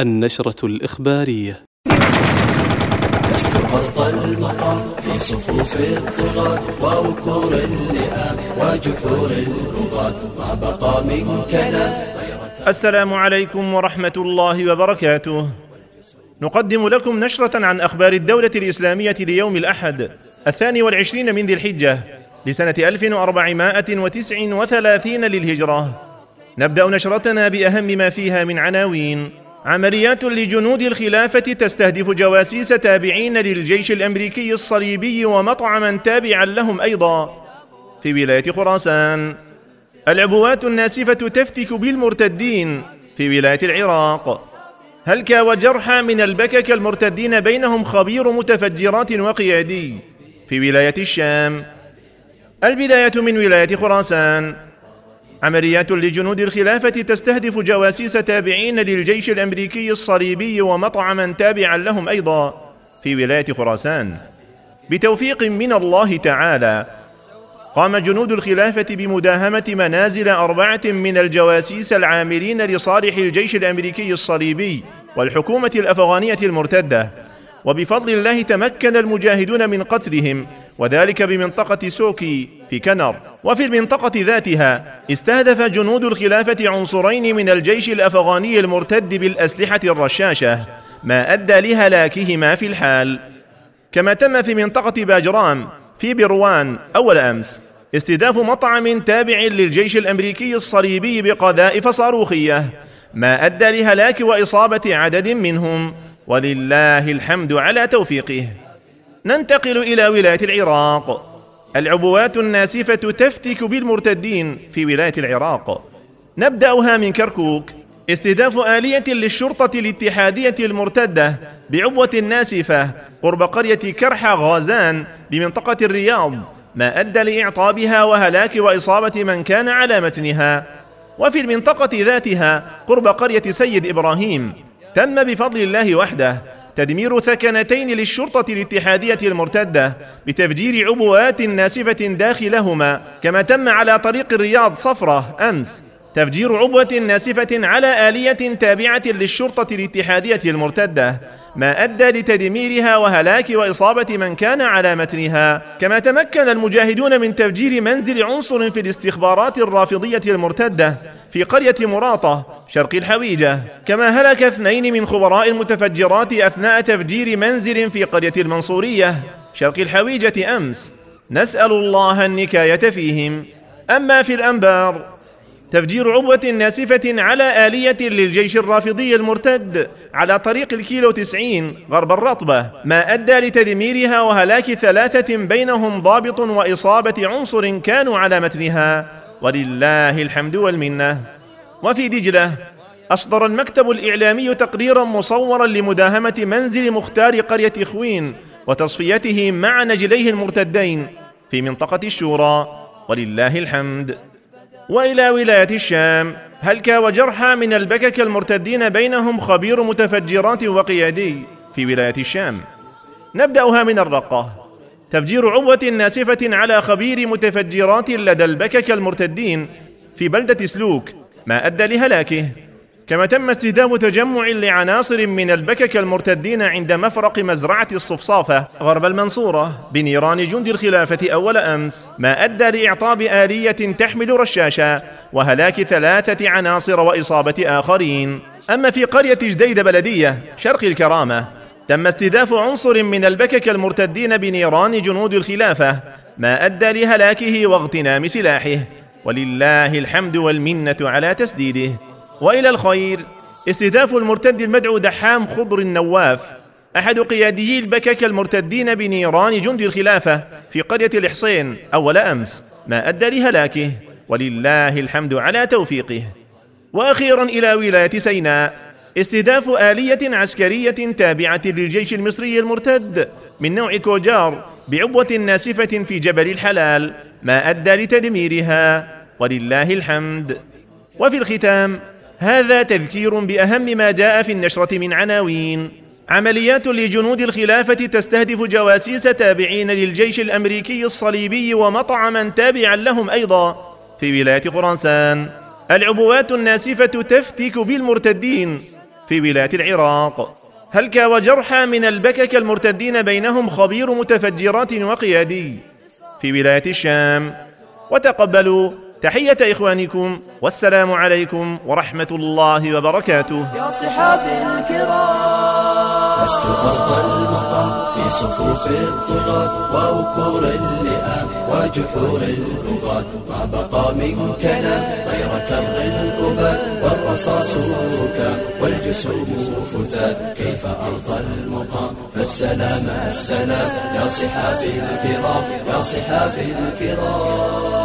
النشرة الإخبارية. لست وسط المطار في صفوف الطغاة ووكور اللئام وجحور البغاة ما بقى من كلام. السلام عليكم ورحمة الله وبركاته. نقدم لكم نشرة عن أخبار الدولة الإسلامية ليوم الأحد الثاني والعشرين من ذي الحجة لسنة 1439 للهجرة. نبدأ نشرتنا بأهم ما فيها من عناوين. عمليات لجنود الخلافة تستهدف جواسيس تابعين للجيش الأمريكي الصليبي ومطعما تابعا لهم أيضا. في ولاية خراسان العبوات الناسفة تفتك بالمرتدين في ولاية العراق. هلك وجرحى من البكك المرتدين بينهم خبير متفجرات وقيادي؟ في ولاية الشام. البداية من ولاية خراسان. عمليات لجنود الخلافة تستهدف جواسيس تابعين للجيش الأمريكي الصليبي ومطعما تابعا لهم أيضا في ولاية خراسان. بتوفيق من الله تعالى قام جنود الخلافة بمداهمة منازل أربعة من الجواسيس العاملين لصالح الجيش الأمريكي الصليبي والحكومة الأفغانية المرتدة. وبفضل الله تمكن المجاهدون من قتلهم وذلك بمنطقة سوكي في كنر. وفي المنطقة ذاتها استهدف جنود الخلافة عنصرين من الجيش الأفغاني المرتد بالأسلحة الرشاشة ما أدى لهلاكهما في الحال. كما تم في منطقة باجرام في بروان أول أمس استهداف مطعم تابع للجيش الأمريكي الصليبي بقذائف صاروخية ما أدى لهلاك وإصابة عدد منهم. ولله الحمد على توفيقه. ننتقل إلى ولاية العراق. العبوات الناسفة تفتك بالمرتدين في ولاية العراق. نبدأها من كركوك. استهداف آلية للشرطة الاتحادية المرتدة بعبوة ناسفة قرب قرية كرحة غازان بمنطقة الرياض ما أدى لإعطابها وهلاك وإصابة من كان على متنها. وفي المنطقة ذاتها قرب قرية سيد إبراهيم تم بفضل الله وحده تدمير ثكنتين للشرطة الاتحادية المرتدة بتفجير عبوات ناسفة داخلهما كما تم على طريق الرياض صفرة أمس. تفجير عبوة ناسفة على آلية تابعة للشرطة الاتحادية المرتدة ما أدى لتدميرها وهلاك وإصابة من كان على متنها. كما تمكن المجاهدون من تفجير منزل عنصر في الاستخبارات الرافضية المرتدة في قرية مراطة شرق الحويجة. كما هلك اثنين من خبراء المتفجرات أثناء تفجير منزل في قرية المنصورية. شرق الحويجة أمس. نسأل الله النكاية فيهم. أما في الأنبار تفجير عبوة ناسفة على آلية للجيش الرافضي المرتد على طريق الكيلو تسعين غرب الرطبة. ما أدى لتدميرها وهلاك ثلاثة بينهم ضابط وإصابة عنصر كانوا على متنها. ولله الحمد والمنة. وفي دجلة أصدر المكتب الإعلامي تقريرا مصورا لمداهمة منزل مختار قرية خوين وتصفيته مع نجليه المرتدين في منطقة الشورى. ولله الحمد. وإلى ولاية الشام هلك وجرحى من البكك المرتدين بينهم خبير متفجرات وقيادي في ولاية الشام. نبدأها من الرقة. تفجير عبوه ناسفة على خبير متفجرات لدى البكك المرتدين في بلدة سلوك ما أدى لهلاكه. كما تم استهداف تجمع لعناصر من البكك المرتدين عند مفرق مزرعة الصفصافة. غرب المنصورة بنيران جند الخلافة أول أمس. ما أدى لإعطاب آلية تحمل رشاشا وهلاك ثلاثة عناصر وإصابة آخرين. أما في قرية جديد بلدية شرق الكرامة تم استهداف عنصر من البكك المرتدين بنيران جنود الخلافة. ما أدى لهلاكه واغتنام سلاحه. ولله الحمد والمنة على تسديده. وإلى الخير. استهداف المرتد المدعو دحام خضر النواف أحد قياديي البكك المرتدين بنيران جند الخلافة في قرية الحصين أول أمس ما أدى لهلاكه. ولله الحمد على توفيقه. وأخيرا إلى ولاية سيناء استهداف آلية عسكرية تابعة للجيش المصري المرتد من نوع كوجار بعبوة ناسفة في جبل الحلال. ما أدى لتدميرها ولله الحمد. وفي الختام هذا تذكير بأهم ما جاء في النشرة من عناوين. عمليات لجنود الخلافة تستهدف جواسيس تابعين للجيش الأمريكي الصليبي ومطعما تابعا لهم أيضا في ولاية خراسان. العبوات الناسفة تفتك بالمرتدين في ولاية العراق. هلك وجرحى من البكك المرتدين بينهم خبير متفجرات وقيادي؟ في ولاية الشام. وتقبلوا. تحية إخوانكم. والسلام عليكم ورحمة الله وبركاته. يا صحافي الكرام. لست أرضى المقام في صفوف الطغاة ووكور اللئام وجحور البغاة ما بقى منكنا غير كر الأباد والرصاص بكى والجسوم فتات كيف أرضى المقام فالسلام السلام يا صحافي الكرام يا صحافي الكرام